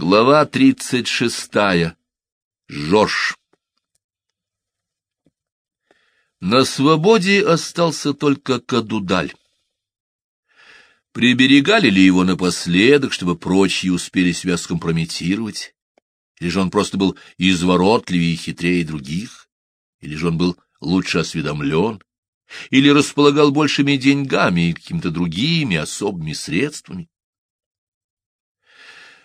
Глава тридцать шестая. Жорж. На свободе остался только Кадудаль. Приберегали ли его напоследок, чтобы прочие успели себя скомпрометировать? Или же он просто был изворотливее и хитрее других? Или же он был лучше осведомлен? Или располагал большими деньгами и какими-то другими особыми средствами?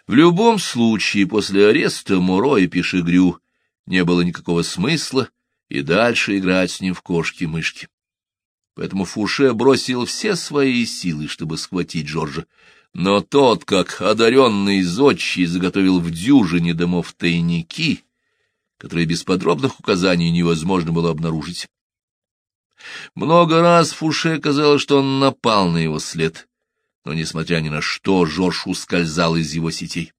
В любом случае, после ареста Муро и Пешегрю не было никакого смысла и дальше играть с ним в кошки-мышки. Поэтому Фуше бросил все свои силы, чтобы схватить Джорджа. Но тот, как одаренный зодчий, заготовил в дюжине домов тайники, которые без подробных указаний невозможно было обнаружить. Много раз Фуше казалось, что он напал на его след, но, несмотря ни на что, Жорж ускользал из его сетей.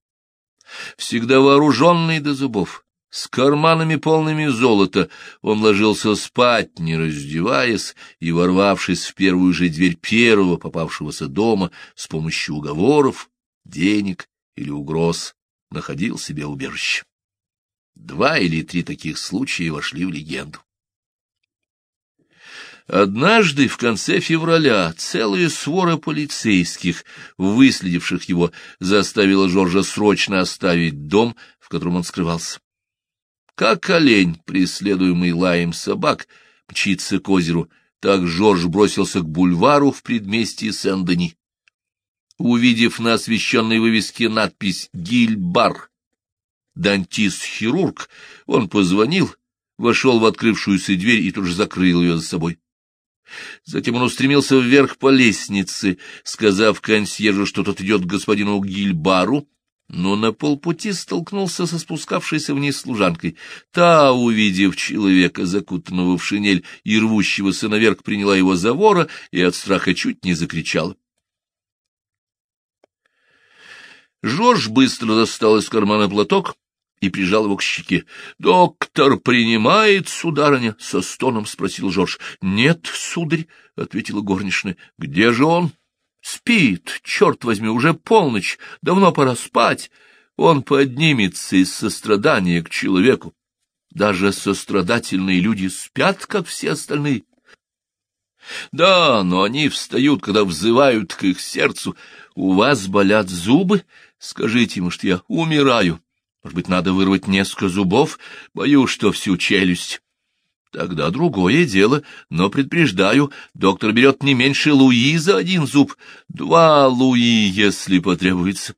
Всегда вооруженный до зубов, с карманами полными золота, он ложился спать, не раздеваясь, и, ворвавшись в первую же дверь первого попавшегося дома, с помощью уговоров, денег или угроз, находил себе убежище. Два или три таких случая вошли в легенду. Однажды в конце февраля целая свора полицейских, выследивших его, заставила Жоржа срочно оставить дом, в котором он скрывался. Как олень, преследуемый лаем собак, мчится к озеру, так Жорж бросился к бульвару в предместье Сен-Дени. Увидев на освещенной вывеске надпись «Гильбар», дантист-хирург, он позвонил, вошел в открывшуюся дверь и тут же закрыл ее за собой. Затем он устремился вверх по лестнице, сказав консьержу, что тот идет к господину Гильбару, но на полпути столкнулся со спускавшейся вниз служанкой. Та, увидев человека, закутанного в шинель и рвущегося наверх, приняла его за вора и от страха чуть не закричала. Жорж быстро достал из кармана платок и прижал его к щеке. — Доктор принимает, сударыня? — со стоном спросил Жорж. — Нет, сударь, — ответила горничная. — Где же он? — Спит, черт возьми, уже полночь, давно пора спать. Он поднимется из сострадания к человеку. Даже сострадательные люди спят, как все остальные. Да, но они встают, когда взывают к их сердцу. У вас болят зубы? Скажите ему, что я умираю. Может быть, надо вырвать несколько зубов? Боюсь, что всю челюсть. Тогда другое дело, но предупреждаю, доктор берет не меньше луи за один зуб, два луи, если потребуется.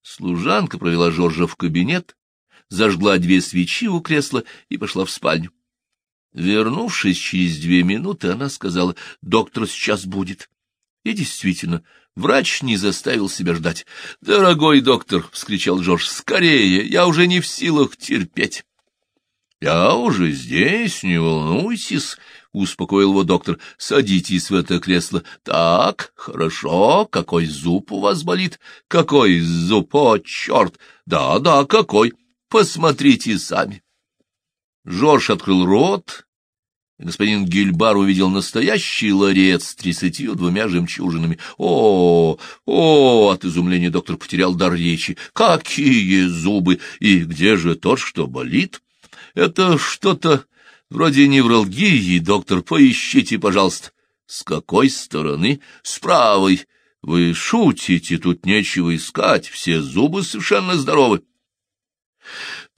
Служанка провела Жоржа в кабинет, зажгла две свечи у кресла и пошла в спальню. Вернувшись через две минуты, она сказала, доктор сейчас будет. И действительно, Врач не заставил себя ждать. — Дорогой доктор! — вскричал Джордж. — Скорее! Я уже не в силах терпеть. — Я уже здесь, не волнуйтесь, — успокоил его доктор. — Садитесь в это кресло. — Так, хорошо. Какой зуб у вас болит? — Какой зуб? О, черт! Да-да, какой! Посмотрите сами. Жорж открыл рот, господин Гильбар увидел настоящий ларец с тридцатью двумя жемчужинами. О, о, от изумления доктор потерял дар речи. Какие зубы! И где же тот, что болит? Это что-то вроде невралгии, доктор, поищите, пожалуйста. С какой стороны? С правой. Вы шутите, тут нечего искать, все зубы совершенно здоровы.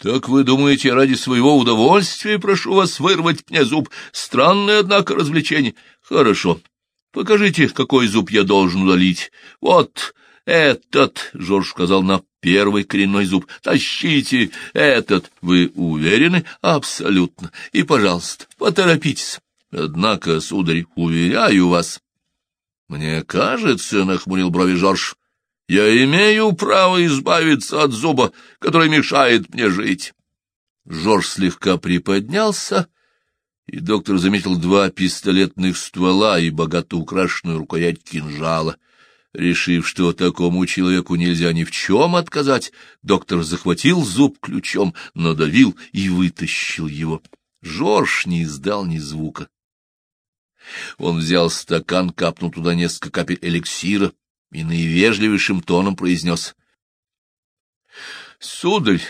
Так вы думаете, ради своего удовольствия прошу вас вырвать мне зуб? Странное, однако, развлечение. Хорошо. Покажите, какой зуб я должен удалить. Вот этот, — Жорж сказал на первый коренной зуб. Тащите этот. Вы уверены? Абсолютно. И, пожалуйста, поторопитесь. Однако, сударь, уверяю вас. Мне кажется, — нахмурил брови Жорж, я имею право избавиться от зуба, который мешает мне жить. Жорж слегка приподнялся, и доктор заметил два пистолетных ствола и богато украшенную рукоять кинжала. Решив, что такому человеку нельзя ни в чем отказать, доктор захватил зуб ключом, надавил и вытащил его. Жорж не издал ни звука. Он взял стакан, капнул туда несколько капель эликсира, и наивежливейшим тоном произнес. Сударь,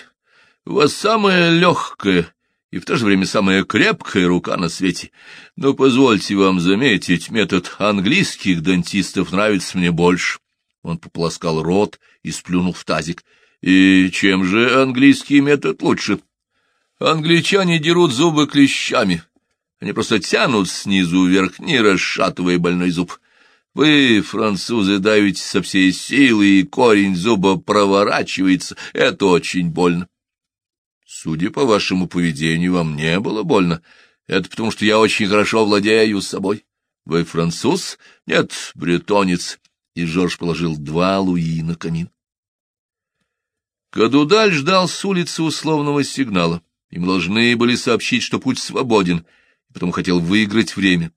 у вас самая легкая и в то же время самая крепкая рука на свете. Но позвольте вам заметить, метод английских дантистов нравится мне больше. Он пополоскал рот и сплюнул в тазик. И чем же английский метод лучше? Англичане дерут зубы клещами. Они просто тянут снизу вверх, не расшатывая больной зуб. Вы, французы, давите со всей силы, и корень зуба проворачивается. Это очень больно. Судя по вашему поведению, вам не было больно. Это потому, что я очень хорошо владею собой. Вы француз? Нет, бретонец. И Жорж положил два луи на камин. Кадудаль ждал с улицы условного сигнала. Им должны были сообщить, что путь свободен, и потому хотел выиграть время.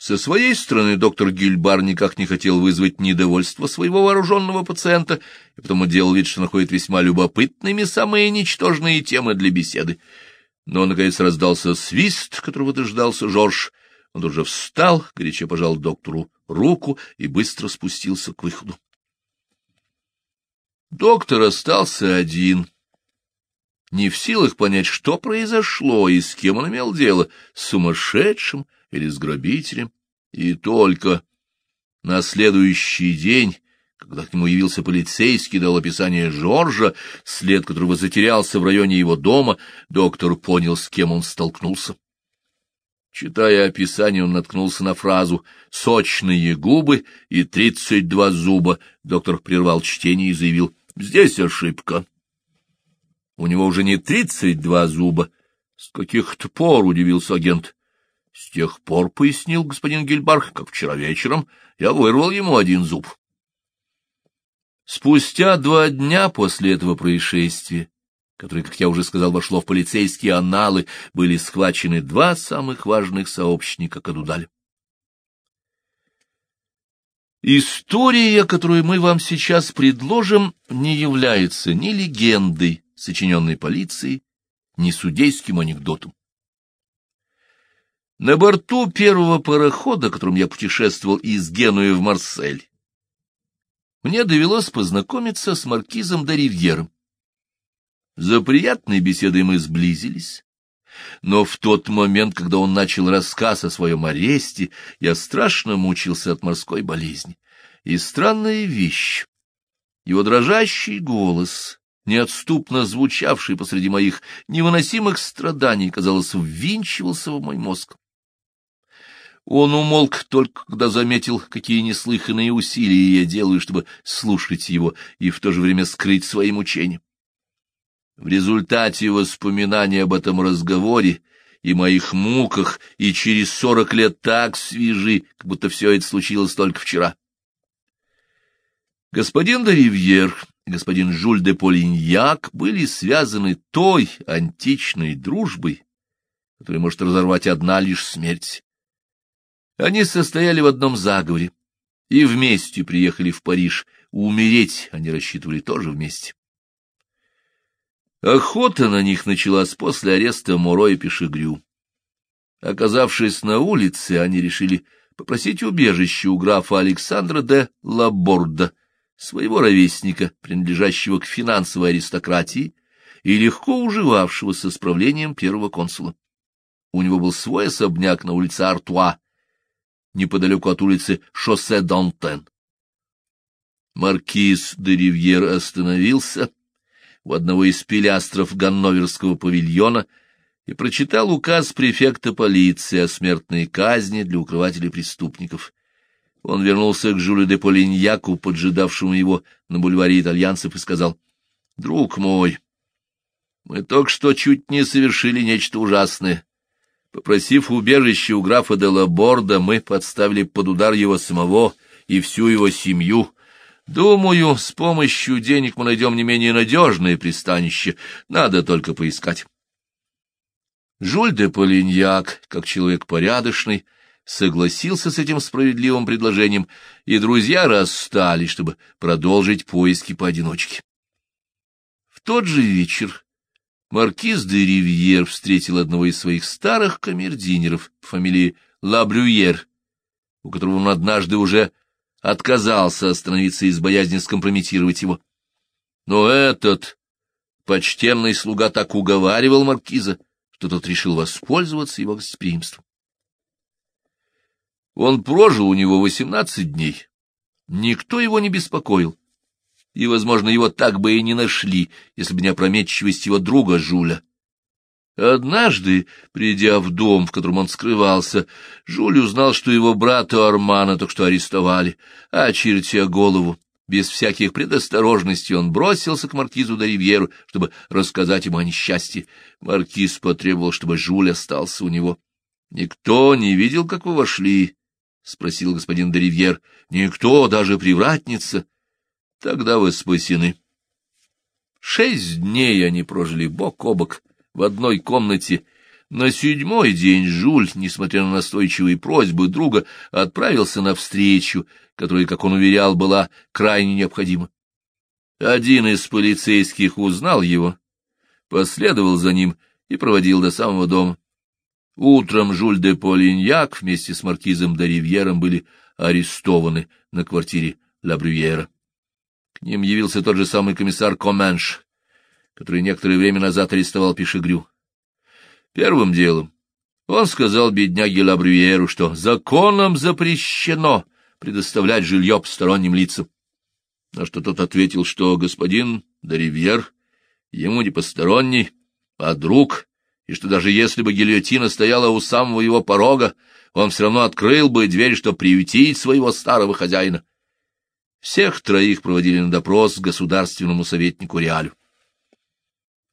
Со своей стороны доктор Гильбар никак не хотел вызвать недовольство своего вооруженного пациента, и потому делал вид, что находит весьма любопытными самые ничтожные темы для беседы. Но, наконец, раздался свист, которого дождался Жорж. Он уже встал, горячо пожал доктору руку и быстро спустился к выходу. Доктор остался один, не в силах понять, что произошло и с кем он имел дело, с сумасшедшим или с грабителем. И только на следующий день, когда к нему явился полицейский, дал описание Жоржа, след которого затерялся в районе его дома, доктор понял, с кем он столкнулся. Читая описание, он наткнулся на фразу «сочные губы и тридцать два зуба». Доктор прервал чтение и заявил «здесь ошибка». У него уже не тридцать два зуба. С каких-то пор, — удивился агент. С тех пор, — пояснил господин Гильбарх, — как вчера вечером, я вырвал ему один зуб. Спустя два дня после этого происшествия, которое, как я уже сказал, вошло в полицейские анналы, были схвачены два самых важных сообщника Кадудаля. История, которую мы вам сейчас предложим, не является ни легендой, сочиненной полицией, ни судейским анекдотом. На борту первого парохода, которым я путешествовал из Генуи в Марсель, мне довелось познакомиться с маркизом де Ривьером. За приятной беседой мы сблизились, но в тот момент, когда он начал рассказ о своем аресте, я страшно мучился от морской болезни. И странная вещь. Его дрожащий голос, неотступно звучавший посреди моих невыносимых страданий, казалось, ввинчивался в мой мозг. Он умолк только, когда заметил, какие неслыханные усилия я делаю, чтобы слушать его и в то же время скрыть свои мучения. В результате воспоминания об этом разговоре и моих муках и через сорок лет так свежи, как будто все это случилось только вчера. Господин де Ривьер и господин Жюль де Полиньяк были связаны той античной дружбой, которая может разорвать одна лишь смерть. Они состояли в одном заговоре и вместе приехали в Париж. Умереть они рассчитывали тоже вместе. Охота на них началась после ареста Моро и Пешегрю. Оказавшись на улице, они решили попросить убежище у графа Александра де Лаборда, своего ровесника, принадлежащего к финансовой аристократии и легко уживавшегося с правлением первого консула. У него был свой особняк на улице Артуа, неподалеку от улицы Шоссе Донтен. Маркиз де Ривьер остановился у одного из пилястров ганноверского павильона и прочитал указ префекта полиции о смертной казни для укрывателей преступников. Он вернулся к Жюлю де Полиньяку, поджидавшему его на бульваре итальянцев, и сказал, — Друг мой, мы только что чуть не совершили нечто ужасное. Попросив убежище у графа де Лаборда, мы подставили под удар его самого и всю его семью. Думаю, с помощью денег мы найдем не менее надежное пристанище, надо только поискать. Жюль де Полиньяк, как человек порядочный, — согласился с этим справедливым предложением, и друзья расстались, чтобы продолжить поиски поодиночке. В тот же вечер маркиз де Ривьер встретил одного из своих старых камердинеров по фамилии Лабрюер, у которого он однажды уже отказался остановиться из боязни скомпрометировать его. Но этот почтенный слуга так уговаривал маркиза, что тот решил воспользоваться его гостеприимством. Он прожил у него восемнадцать дней. Никто его не беспокоил, и, возможно, его так бы и не нашли, если бы не опрометчивость его друга Жуля. Однажды, придя в дом, в котором он скрывался, Жуль узнал, что его брата Армана только что арестовали, а, чертя голову, без всяких предосторожностей он бросился к маркизу де Ривьеру, чтобы рассказать ему о несчастье. Маркиз потребовал, чтобы Жуль остался у него. — Никто не видел, как вы вошли? — спросил господин де Ривьер. — Никто, даже привратница. — Тогда вы спасены. Шесть дней они прожили бок о бок в одной комнате. На седьмой день Жуль, несмотря на настойчивые просьбы друга, отправился навстречу, которая, как он уверял, была крайне необходима. Один из полицейских узнал его, последовал за ним и проводил до самого дома. Утром Жуль де Полиньяк вместе с маркизом де Ривьером были арестованы на квартире Ла Брюера. К ним явился тот же самый комиссар Коменш, который некоторое время назад арестовал Пишегрю. Первым делом он сказал бедняге Ла Брюеру, что законом запрещено предоставлять жилье посторонним лицам. На что тот ответил, что господин Доривьер ему не посторонний, а друг, и что даже если бы гильотина стояла у самого его порога, он все равно открыл бы дверь, чтобы приютить своего старого хозяина. Всех троих проводили на допрос государственному советнику Реалю.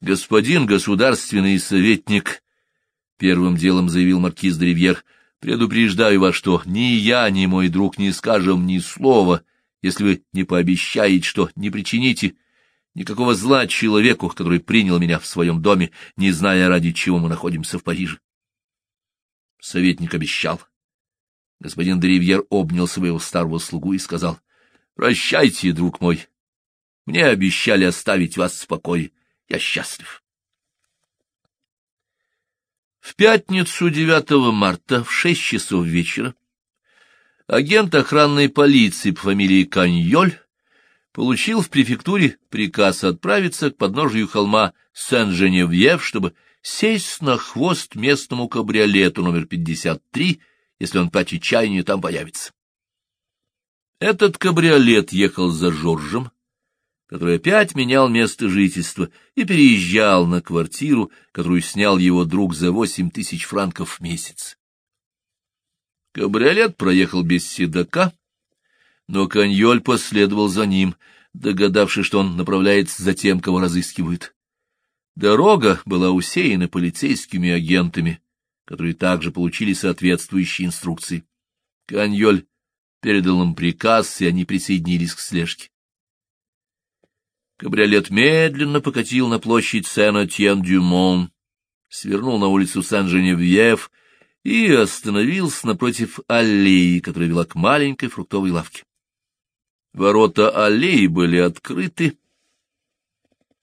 Господин государственный советник, — первым делом заявил маркиз де Ривьер, — Предупреждаю вас, что ни я, ни мой друг не скажем ни слова, если вы не пообещаете, что не причините никакого зла человеку, который принял меня в своем доме, не зная, ради чего мы находимся в Париже. Советник обещал. Господин Деревьер обнял своего старого слугу и сказал, — Прощайте, друг мой. Мне обещали оставить вас в покое. Я счастлив. В пятницу 9 марта в 6 часов вечера агент охранной полиции по фамилии Каньоль получил в префектуре приказ отправиться к подножию холма Сен-Женевьев, чтобы сесть на хвост местному кабриолету номер 53, если он по отчаянию там появится. Этот кабриолет ехал за Жоржем, который опять менял место жительства и переезжал на квартиру, которую снял его друг за восемь тысяч франков в месяц. Кабриолет проехал без седока, но Каньоль последовал за ним, догадавшись, что он направляется за тем, кого разыскивают. Дорога была усеяна полицейскими агентами, которые также получили соответствующие инструкции. Каньоль передал им приказ, и они присоединились к слежке. Кабриолет медленно покатил на площадь Сен-Этьен-Дюмон, свернул на улицу Сан-Женевьев и остановился напротив аллеи, которая вела к маленькой фруктовой лавке. Ворота аллеи были открыты,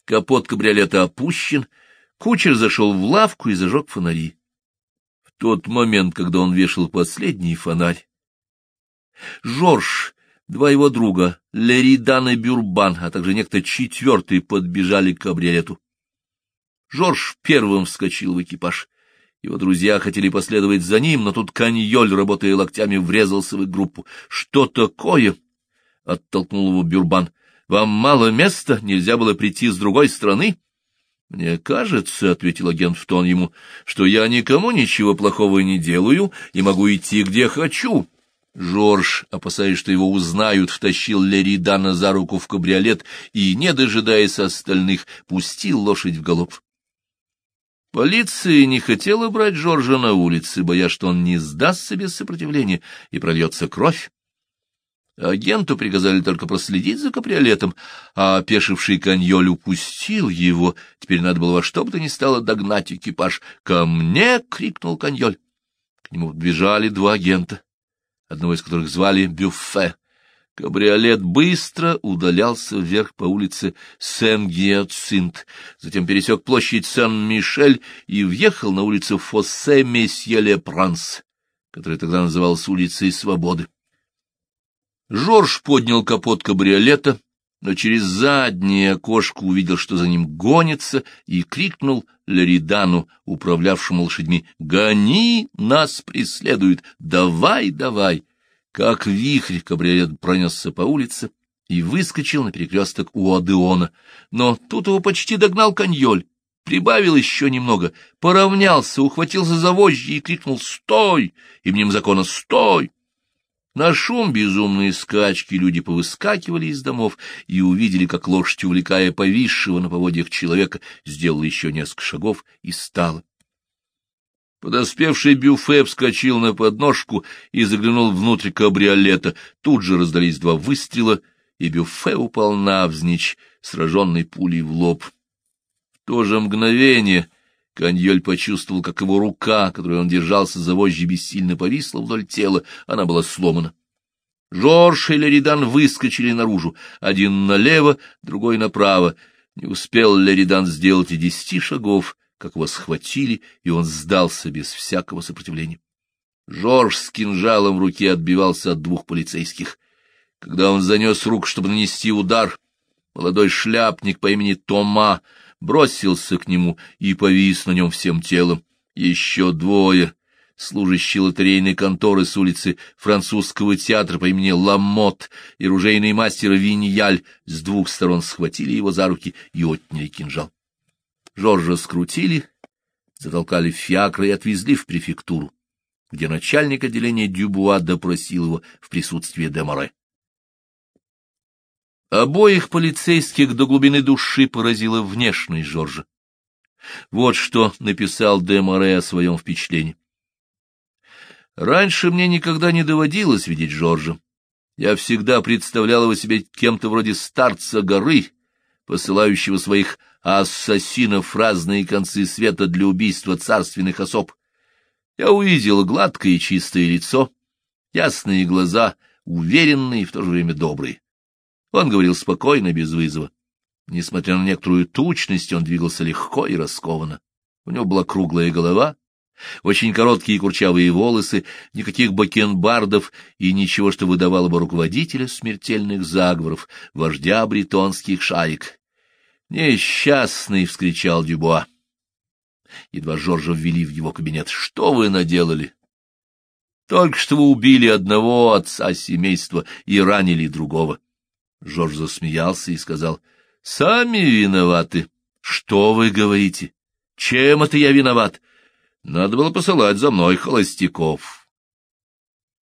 капот кабриолета опущен, кучер зашел в лавку и зажег фонари. В тот момент, когда он вешал последний фонарь, Жорж Два его друга, Леридан и Бюрбан, а также некто четвертый, подбежали к кабриолету. Жорж первым вскочил в экипаж. Его друзья хотели последовать за ним, но тут Каньоль, работая локтями, врезался в их группу. — Что такое? — оттолкнул его Бюрбан. — Вам мало места? Нельзя было прийти с другой стороны? — Мне кажется, — ответил агент в тон ему, — что я никому ничего плохого не делаю и могу идти, где хочу. Жорж, опасаясь, что его узнают, втащил Леридана за руку в кабриолет и, не дожидаясь остальных, пустил лошадь в галоп. Полиция не хотела брать Жоржа на улице, боясь, что он не сдаст себе сопротивление и прольется кровь. Агенту приказали только проследить за каприолетом, а опешивший коньоль упустил его. Теперь надо было во что бы то ни стало догнать экипаж. «Ко мне!» — крикнул коньоль. К нему бежали два агента одного из которых звали Бюффе. Кабриолет быстро удалялся вверх по улице Сен-Гиацинт, затем пересек площадь Сен-Мишель и въехал на улицу Фоссе-Месье-Ле-Пранс, которая тогда называлась улицей Свободы. Жорж поднял капот кабриолета, но через заднее окошко увидел, что за ним гонится, и крикнул Ларидану, управлявшему лошадьми, «Гони, нас преследуют! Давай, давай!» Как вихрь кабриолет пронесся по улице и выскочил на перекресток у Одеона, но тут его почти догнал коньоль, прибавил еще немного, поравнялся, ухватился за вожжи и крикнул «Стой! Именем закона, стой!» На шум безумные скачки люди повыскакивали из домов и увидели, как лошадь, увлекая повисшего на поводьях человека, сделала еще несколько шагов и стала. Подоспевший Бюфе вскочил на подножку и заглянул внутрь кабриолета. Тут же раздались два выстрела, и Бюфе упал навзничь, сраженный пулей в лоб. В то же мгновение Каньоль почувствовал, как его рука, которой он держался за вожжи, бессильно повисла вдоль тела, она была сломана. Жорж и Леридан выскочили наружу, один налево, другой направо. Не успел Леридан сделать и десяти шагов, как его схватили, и он сдался без всякого сопротивления. Жорж с кинжалом в руке отбивался от двух полицейских. Когда он занес руку, чтобы нанести удар, молодой шляпник по имени Тома бросился к нему и повис на нем всем телом. Еще двое, служащие лотерейной конторы с улицы французского театра по имени Ламот и ружейный мастер Виньяль, с двух сторон схватили его за руки и отняли кинжал. Жоржа скрутили, затолкали в фиакр и отвезли в префектуру, где начальник отделения Дюбуа допросил его в присутствии Деморе. Обоих полицейских до глубины души поразила внешность Жоржа. Вот что написал де Море о своем впечатлении. Раньше мне никогда не доводилось видеть Жоржа. Я всегда представлял его себе кем-то вроде старца горы, посылающего своих ассасинов в разные концы света для убийства царственных особ. Я увидел гладкое и чистое лицо, ясные глаза, уверенные и в то же время добрые. Он говорил спокойно, без вызова. Несмотря на некоторую тучность, он двигался легко и раскованно. У него была круглая голова, очень короткие курчавые волосы, никаких бакенбардов и ничего, что выдавало бы руководителя смертельных заговоров, вождя бретонских шаек. «Несчастный!» — вскричал Дюбуа. Едва Жоржа ввели в его кабинет. «Что вы наделали?» «Только что вы убили одного отца семейства и ранили другого. Жорж засмеялся и сказал, — Сами виноваты. Что вы говорите? Чем это я виноват? Надо было посылать за мной холостяков.